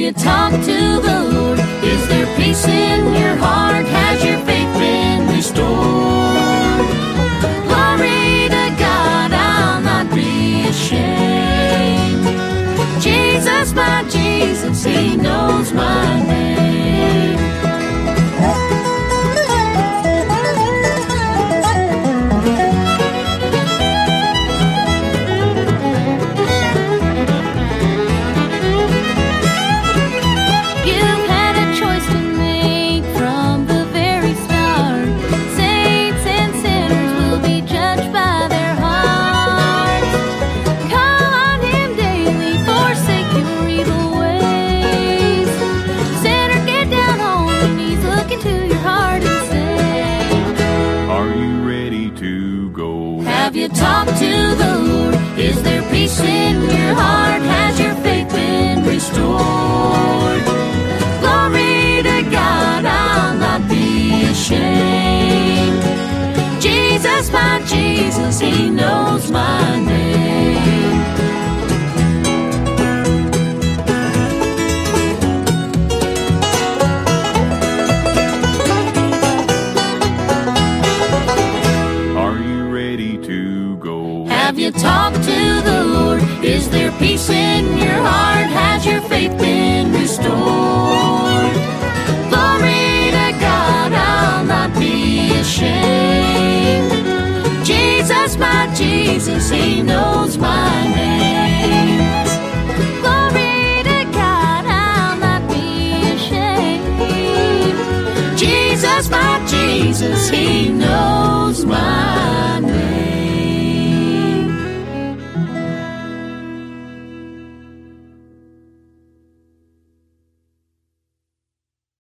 you talked to the Lord? Is there peace in your heart? Has your faith been restored? Glory to God, I'll not be ashamed. Jesus, my Jesus, He knows my name. Have you talked to the Lord? Is there peace in your heart? Has your faith been restored? Glory to God, I'll not be ashamed. Jesus, my Jesus, He knows my name. Have you talked to the Lord? Is there peace in your heart? Has your faith been restored? Glory to God, I'll not be ashamed. Jesus, my Jesus, He knows my name. Glory to God, I'll not be ashamed. Jesus, my Jesus, He knows.